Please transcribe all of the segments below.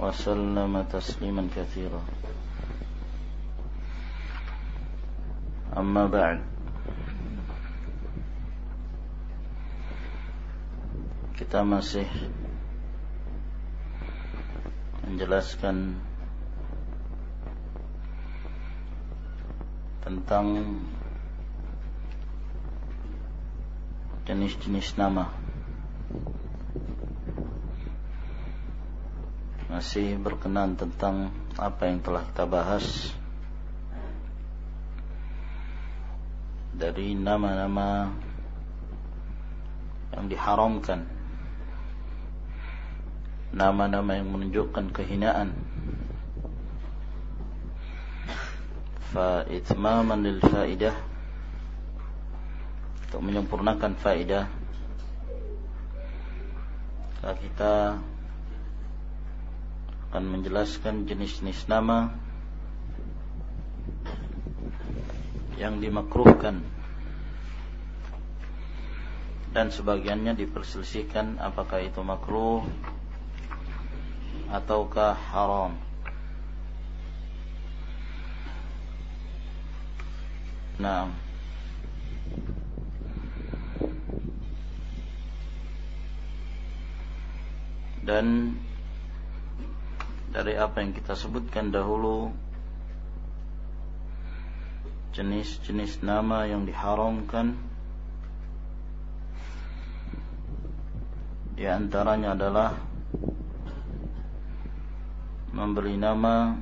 وسلم تسليما كثيرا أما بعد kita masih menjelaskan tentang jenis-jenis nama Masih berkenan tentang apa yang telah kita bahas. Dari nama-nama yang diharamkan. Nama-nama yang menunjukkan kehinaan. Fa itmaman lil faidah. Untuk menyempurnakan faidah. Kita akan menjelaskan jenis-jenis nama yang dimakruhkan dan sebagiannya diperselisihkan apakah itu makruh ataukah haram. Nah, dan dari apa yang kita sebutkan dahulu jenis-jenis nama yang diharamkan. Di antaranya adalah memberi nama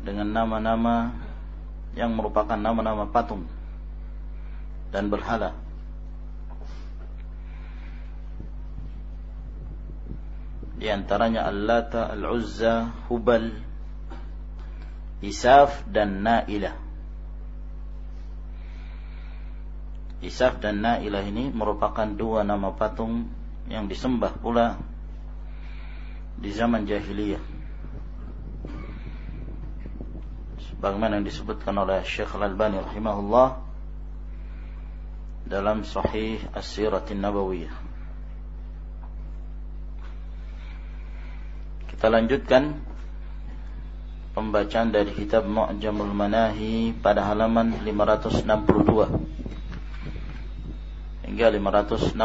dengan nama-nama yang merupakan nama-nama patung dan berhala Di antaranya Al-Lata, Al-Uzza, Hubal, Isaf dan Nailah. Isaf dan Nailah ini merupakan dua nama patung yang disembah pula di zaman jahiliyah. Sebagaimana yang disebutkan oleh Syekh Al-Albani rahimahullah dalam Sahih As-Siratin Nabawiyah. Kita lanjutkan pembacaan dari kitab Mu'jamul Manahi pada halaman 562 hingga 565.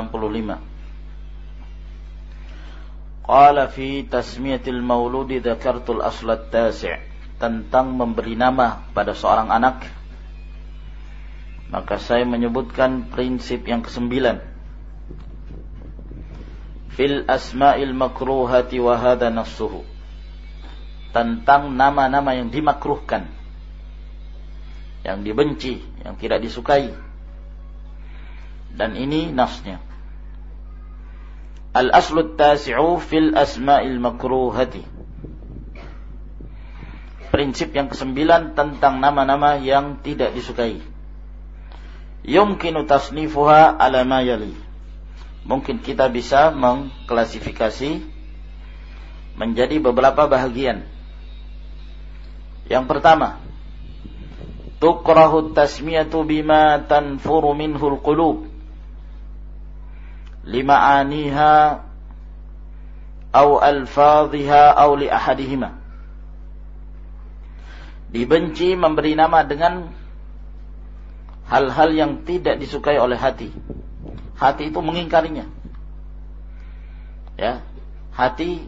Qala fi tasmiyatil mauludi dzakartul aslat tasi' tentang memberi nama pada seorang anak maka saya menyebutkan prinsip yang kesembilan fil asma'il makruhati wa hadha nassuhu tentang nama-nama yang dimakruhkan. Yang dibenci yang tidak disukai. Dan ini nasnya al aslu tasi'u fil asma'il makruhati. Prinsip yang kesembilan tentang nama-nama yang tidak disukai. Yumkinu tasnifuha ala ma yali mungkin kita bisa mengklasifikasi menjadi beberapa bahagian. Yang pertama, tukrahu tasmiyatu bima tanfuru minhul qulub lima'aniha au alfadhiha au li ahadihima. Dibenci memberi nama dengan hal-hal yang tidak disukai oleh hati hati itu mengingkarinya. ya. Hati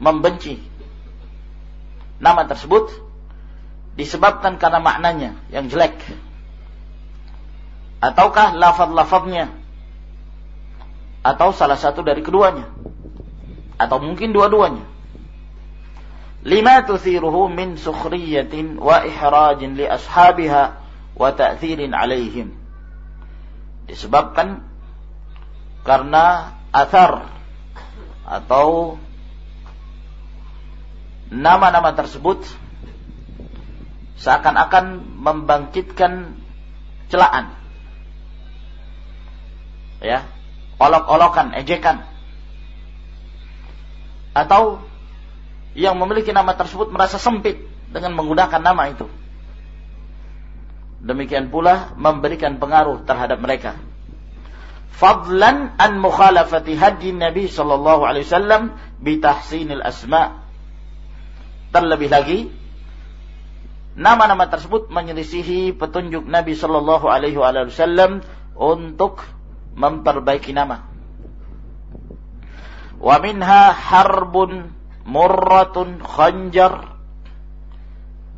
membenci. Nama tersebut disebabkan karena maknanya yang jelek. Ataukah lafaz-lafaznya? Atau salah satu dari keduanya? Atau mungkin dua-duanya? Lima tuthiruhu min sukhriyatin wa ihrajin li ashabiha wa ta'thirin alaihim disebabkan karena athar atau nama-nama tersebut seakan-akan membangkitkan celaan. Ya olok-olokan ejekan. Atau yang memiliki nama tersebut merasa sempit dengan menggunakan nama itu demikian pula memberikan pengaruh terhadap mereka fadlan an mukhalafati hadi Nabi sallallahu alaihi wasallam bi tahsinil asma. Terlebih lagi nama-nama tersebut menyelisihi petunjuk Nabi sallallahu alaihi wasallam untuk memperbaiki nama. Wa minha harbun murratun khanjar.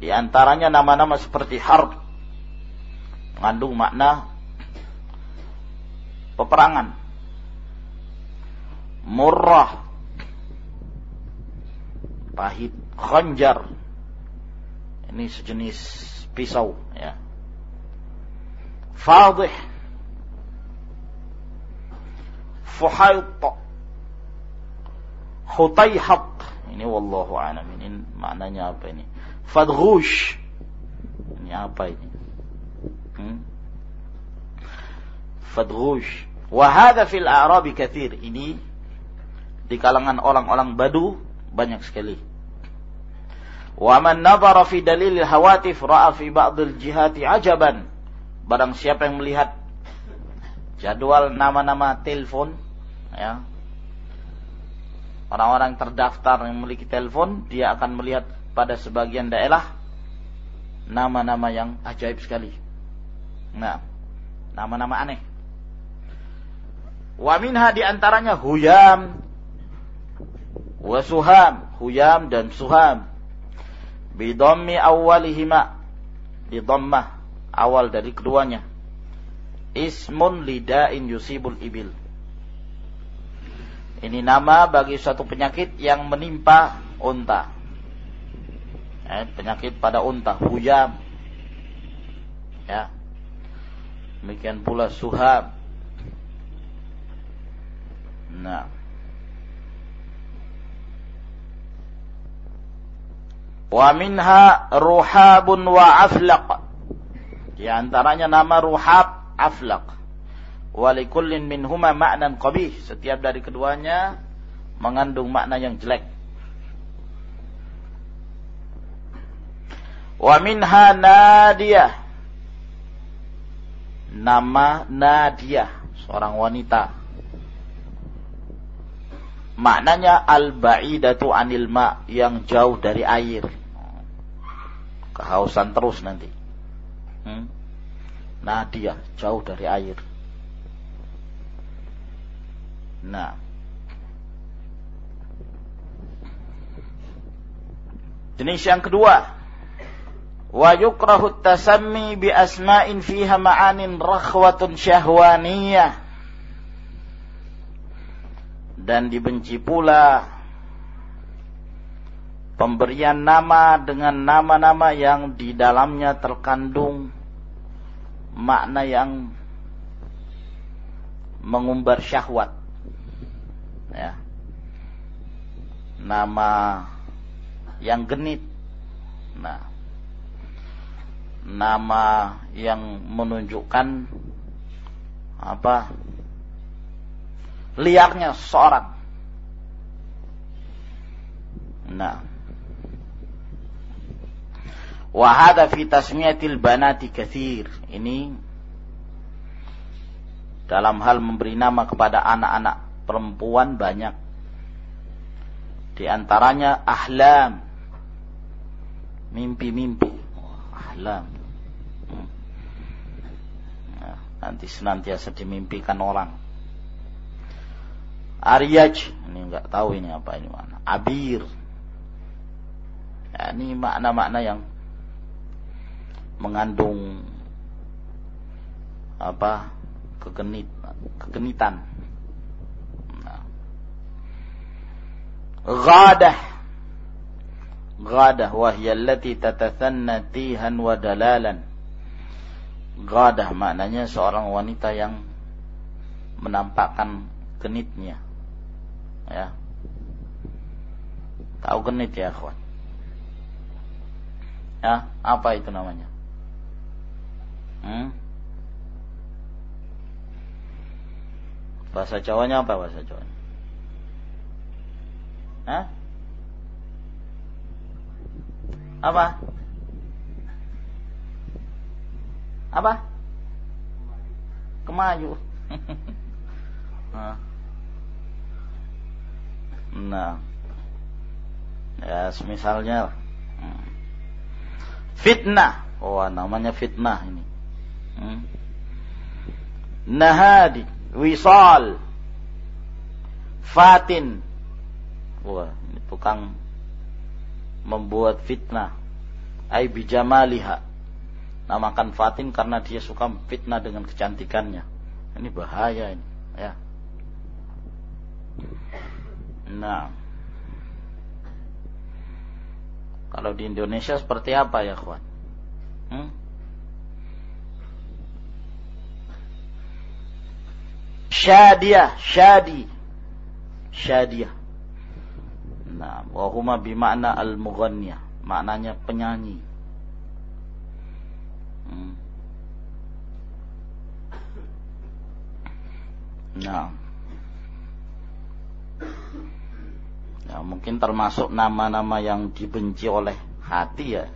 Di antaranya nama-nama seperti harb mengandung makna peperangan. Murrah. Pahit. Khanjar. Ini sejenis pisau. Ya. Fadih. Fuhayt. Hutayhat. Ini wallahu alam. Ini maknanya apa ini? Fadghush. Ini apa ini? Hmm? fadghush. Wa hadha fil a'rabi kathir. Ini di kalangan orang-orang Badu banyak sekali. Wa man nadhara fi dalil hawatif ra'a fi ba'd al-jihati ajaban. Barang siapa yang melihat jadwal nama-nama telepon ya. Orang-orang terdaftar yang memiliki telepon, dia akan melihat pada sebagian daerah nama-nama yang ajaib sekali. Nah, nama-nama aneh. Wa minha di antaranya huyam wa suham, huyam dan suham. Bi dhammi awwalihima di awal dari keduanya. Ismun lidain yusibul ibil. Ini nama bagi suatu penyakit yang menimpa unta. Eh, penyakit pada unta, huyam. Ya. Demikian pula suham. Nah. Wa minha ruhabun wa aflaq. Di antaranya nama ruhab, aflaq. Wa likullin minhuma ma'nan qabih. Setiap dari keduanya mengandung makna yang jelek. Wa minha nadiyah. Nama Nadiyah, seorang wanita Maknanya al-ba'idatu anil ma yang jauh dari air. Kehausan terus nanti. Hmm? Nah dia jauh dari air. Nah. Jenis yang kedua. Wa yukrahu tasammi bi asma'in fiha ma'anin rakhwatun syahwaniyah. Dan dibenci pula pemberian nama dengan nama-nama yang di dalamnya terkandung makna yang mengumbar syahwat. Ya. Nama yang genit. Nah nama yang menunjukkan apa liarnya seorang. Nah. Wahada fi tasmiyatil banati kathir. Ini dalam hal memberi nama kepada anak-anak perempuan banyak. Di antaranya ahlam. Mimpi-mimpi. Ahlam. Hmm. Nah, nanti senantiasa dimimpikan orang Aryaj, ini enggak tahu ini apa ini mana. Abir. Ya, ini makna-makna yang mengandung apa kegenit kegenitan. Nah. Ghadah Ghadah wahya allati tatathanna tihan wa dalalan. Ghadah maknanya seorang wanita yang menampakkan genitnya. Ya. Tahu genit ya, kawan? Ya, apa itu namanya? Hmm? Bahasa Jawanya apa bahasa Jawanya? Hah? Apa? Apa? Kemayu. nah. nah. Ya, misalnya hmm. fitnah. Oh, namanya fitnah ini. Hmm. Nahadi, wisal, fatin. Wah, ini tukang membuat fitnah. Ai bijamaliha namakan Fatin karena dia suka fitnah dengan kecantikannya. Ini bahaya ini ya. Nah. Kalau di Indonesia seperti apa ya kawan hmm? Syadiah, syadi, syadiah. Nah, wahuma bimakna al-mughanniyah. Maknanya penyanyi. Hmm. Nah. Ya, mungkin termasuk nama-nama yang dibenci oleh hati ya.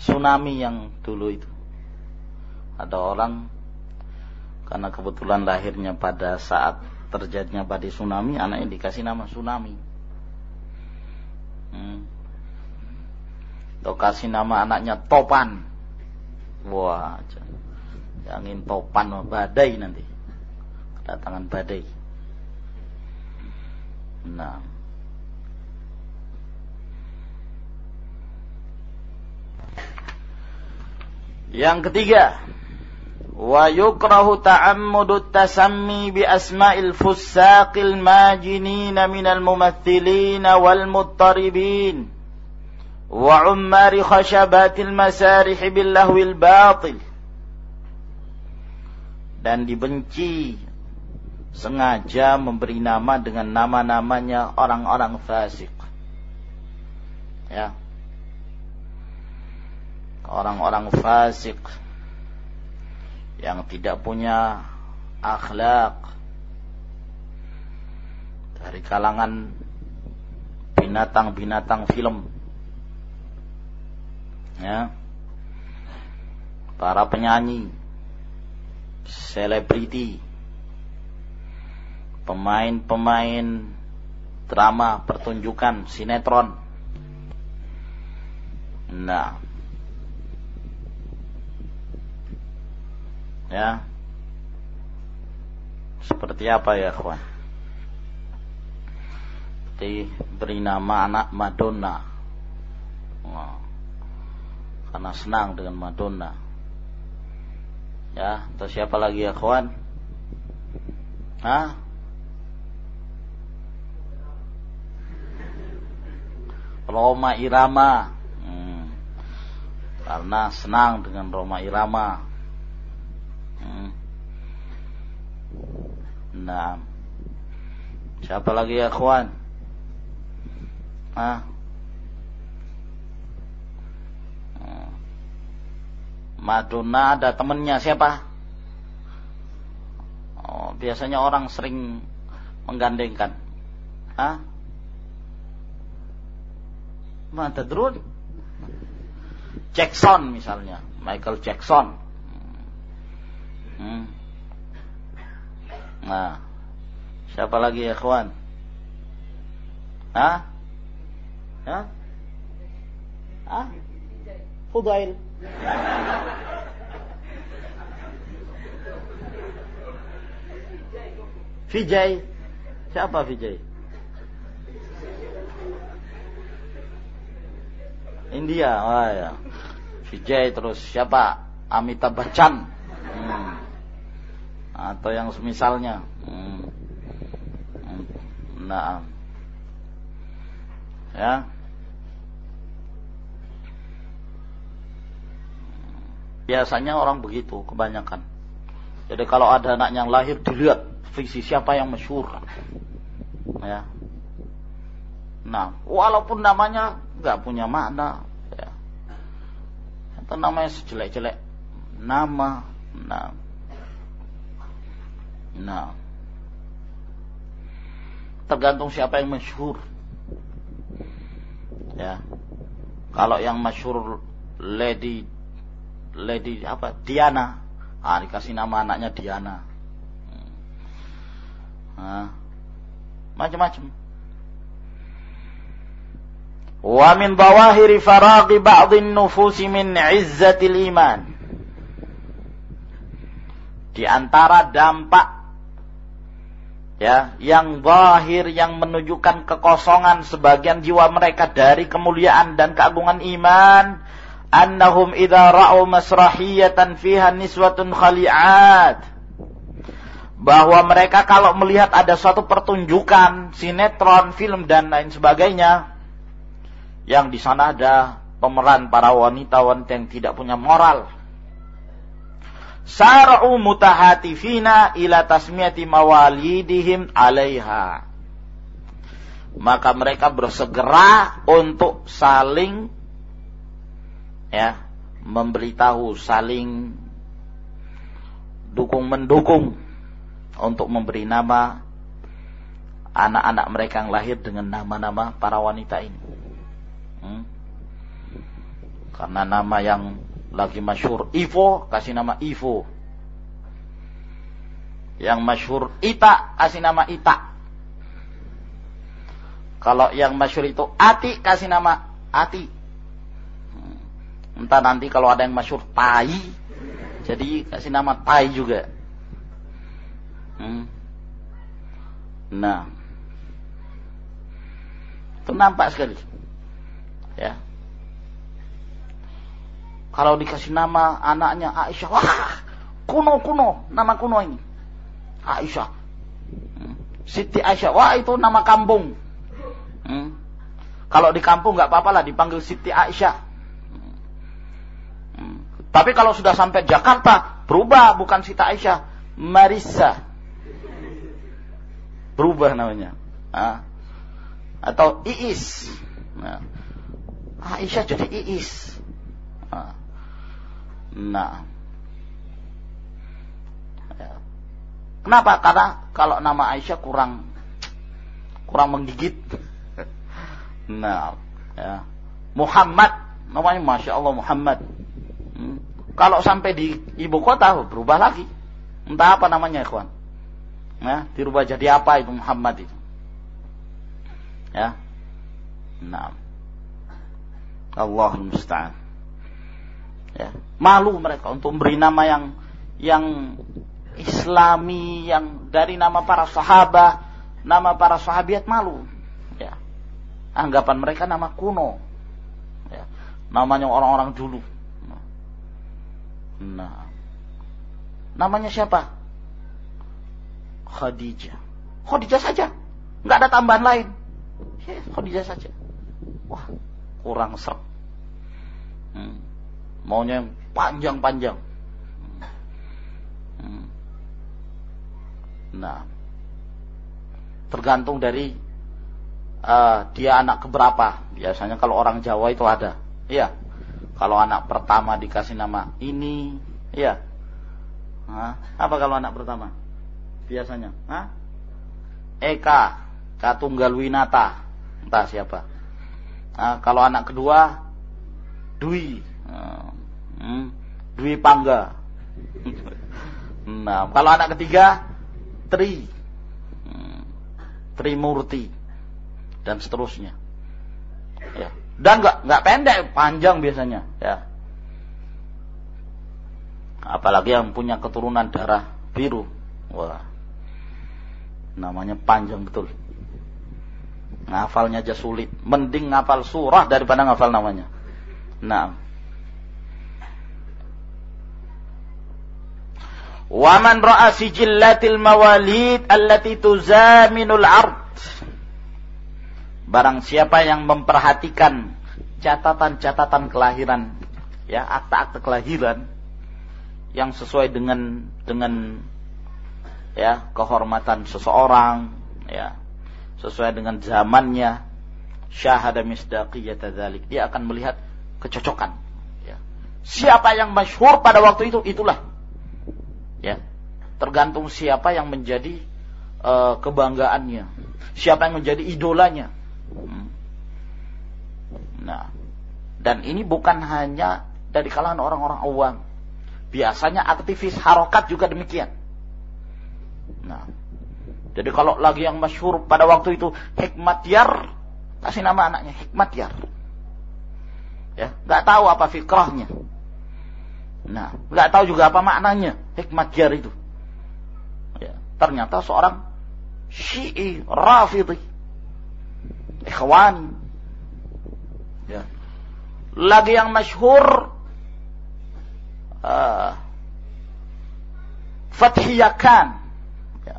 Tsunami yang dulu itu. Ada orang karena kebetulan lahirnya pada saat terjadinya badai tsunami anaknya dikasih nama tsunami. Hmm. Atau kasih nama anaknya Topan. Wah jangan Topan badai nanti. Kedatangan badai. Nah. Yang ketiga wa yukrahu ta'ammudu tasammi bi asma'il fussaqil majinin minal mumaththilin wal muttaribin. Wa ummari khashabatil masarih billahwil batil. Dan dibenci sengaja memberi nama dengan nama-namanya orang-orang fasik. Ya. Orang-orang fasik yang tidak punya akhlak. Dari kalangan binatang-binatang film. Ya. Para penyanyi selebriti pemain-pemain drama pertunjukan sinetron. Nah Ya. Seperti apa ya, kawan? Seperti beri nama anak Madonna. Karena senang dengan Madonna. Ya, atau siapa lagi ya, kawan? Hah? Roma Irama. Hmm. Karena senang dengan Roma Irama. Hmm. Nah. Siapa lagi ya kawan? Ah. Madonna ada temennya siapa? Oh, biasanya orang sering menggandengkan. Hah? Mana? Jackson misalnya, Michael Jackson. Hmm. Nah, siapa lagi ya kawan? Hah? Hah? Hah? Fudail. Vijay. Siapa Vijay? India, oh ya. Vijay terus siapa? Amitabh Bachchan. Atau yang semisalnya. Hmm. hmm. Nah. Ya. Biasanya orang begitu kebanyakan. Jadi kalau ada anak yang lahir dilihat visi siapa yang masyhur. Ya. Nah, walaupun namanya nggak punya makna, ya. Atau namanya sejelek-jelek nama, nah, nah, tergantung siapa yang masyhur. Ya, kalau yang masyhur Lady Lady apa? Diana. Ah dikasih nama anaknya Diana. Nah, macam-macam. Wa min bawahiri faraghi ba'dhin nufusi min izzatil iman. Di antara dampak ya yang zahir yang menunjukkan kekosongan sebagian jiwa mereka dari kemuliaan dan keagungan iman. Annahum idza ra'u masrahiyatan fiha niswatun khali'at. Bahwa mereka kalau melihat ada suatu pertunjukan sinetron, film dan lain sebagainya yang di sana ada pemeran para wanita-wanita yang tidak punya moral sar'u mutahatifina ila tasmiyati mawalidihim alaiha maka mereka bersegera untuk saling ya memberitahu saling dukung mendukung untuk memberi nama anak-anak mereka yang lahir dengan nama-nama para wanita ini. Hmm? Karena nama yang lagi masyhur Ivo kasih nama Ivo. Yang masyhur Ita kasih nama Ita. Kalau yang masyhur itu Ati kasih nama Ati. Entah nanti kalau ada yang masyur Tai, jadi kasih nama Tai juga. Hmm. Nah, itu nampak sekali. Ya. Kalau dikasih nama anaknya Aisyah, wah kuno kuno, nama kuno ini. Aisyah. Hmm. Siti Aisyah, wah itu nama kampung. Hmm. Kalau di kampung nggak apa-apa lah dipanggil Siti Aisyah. Tapi kalau sudah sampai Jakarta, berubah bukan Sita Aisyah, Marisa. Berubah namanya. Nah. Atau Iis. Nah. Aisyah jadi Iis. Nah. Nah. Ya. Kenapa? Karena kalau nama Aisyah kurang kurang menggigit. nah, ya. Muhammad namanya Masya Allah Muhammad Hmm. Kalau sampai di ibu kota berubah lagi. Entah apa namanya ikhwan. Ya, dirubah jadi apa itu Muhammad itu. Ya. Nah. Allah musta'an. Ya. Malu mereka untuk memberi nama yang yang islami yang dari nama para sahabat, nama para sahabiat malu. Ya. Anggapan mereka nama kuno. Ya. Namanya orang-orang dulu. Nah. Namanya siapa? Khadijah. Khadijah saja. Nggak ada tambahan lain. Khadijah saja. Wah, kurang serp. Hmm. Maunya yang panjang-panjang. Hmm. Nah, tergantung dari uh, dia anak keberapa. Biasanya kalau orang Jawa itu ada. Iya. Kalau anak pertama dikasih nama ini, ya. Hah? Apa kalau anak pertama? Biasanya, Hah? Eka, Katunggal Winata, entah siapa. Nah, kalau anak kedua, Dwi, hmm, Dwi Pangga. nah, kalau anak ketiga, Tri, hmm, Trimurti, dan seterusnya. Ya. Dan nggak nggak pendek, panjang biasanya, ya. Apalagi yang punya keturunan darah biru. Wah. Namanya panjang betul. Ngafalnya aja sulit. Mending ngafal surah daripada ngafal namanya. Nah. Waman ra'a sijillatil mawalid allati tuzaminul ard. Barang siapa yang memperhatikan catatan-catatan kelahiran, ya akta-akta kelahiran yang sesuai dengan dengan ya kehormatan seseorang, ya sesuai dengan zamannya, syahada misdaqiyata dzalik. Dia akan melihat kecocokan. Ya. Siapa yang masyhur pada waktu itu, itulah Ya. Tergantung siapa yang menjadi uh, kebanggaannya. Siapa yang menjadi idolanya. Hmm. Nah, dan ini bukan hanya dari kalangan orang-orang awam. Biasanya aktivis harokat juga demikian. Nah, jadi kalau lagi yang masyhur pada waktu itu Hikmat Yar, kasih nama anaknya Hikmat Yar. Ya, nggak tahu apa fikrahnya. Nah, nggak tahu juga apa maknanya hikmat jar itu. Ya, ternyata seorang Syi'i Rafidhi. Ikhwani. Ya. Lagi yang masyhur uh, Fathiyakan. Ya.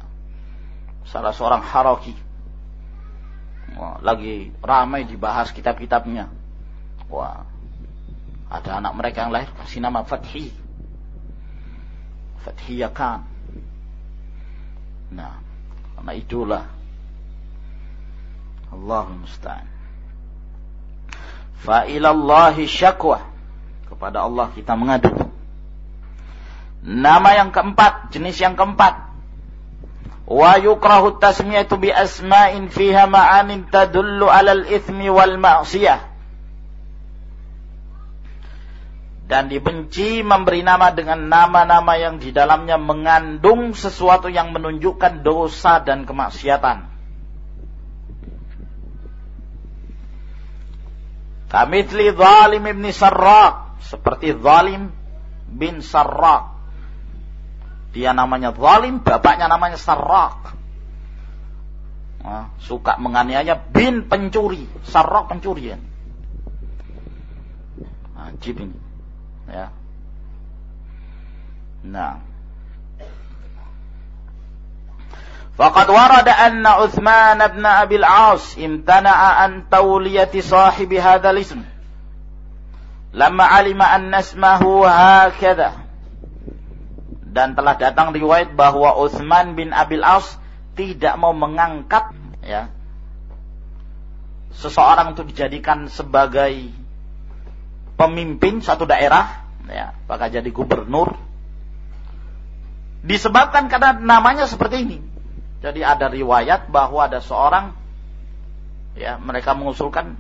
Salah seorang haraki. Wah, lagi ramai dibahas kitab-kitabnya. Wah, ada anak mereka yang lahir kasih nama Fathi. Fathiyakan. Nah, karena itulah Allah musta'an. Fa ilallahi syakwa. Kepada Allah kita mengadu. Nama yang keempat, jenis yang keempat. Wa yukrahu tasmiyatu bi asma'in fiha ma'anin tadullu 'alal ithmi wal ma'siyah. Dan dibenci memberi nama dengan nama-nama yang di dalamnya mengandung sesuatu yang menunjukkan dosa dan kemaksiatan. Kamithli Zalim ibn Sarraq. Seperti Zalim bin Sarraq. Dia namanya Zalim, bapaknya namanya Sarraq. Nah, suka menganiaya bin pencuri. Sarraq pencurian. Ajib ini. Ya. Nah. Faqad warada anna Uthman ibn Abi al-As imtana'a an tawliyati sahibi hadzal ism. Lama alima anna ismahu hakadha. Dan telah datang riwayat bahwa Uthman bin Abil As tidak mau mengangkat ya seseorang untuk dijadikan sebagai pemimpin satu daerah, ya, maka jadi gubernur. Disebabkan karena namanya seperti ini. Jadi ada riwayat bahwa ada seorang ya mereka mengusulkan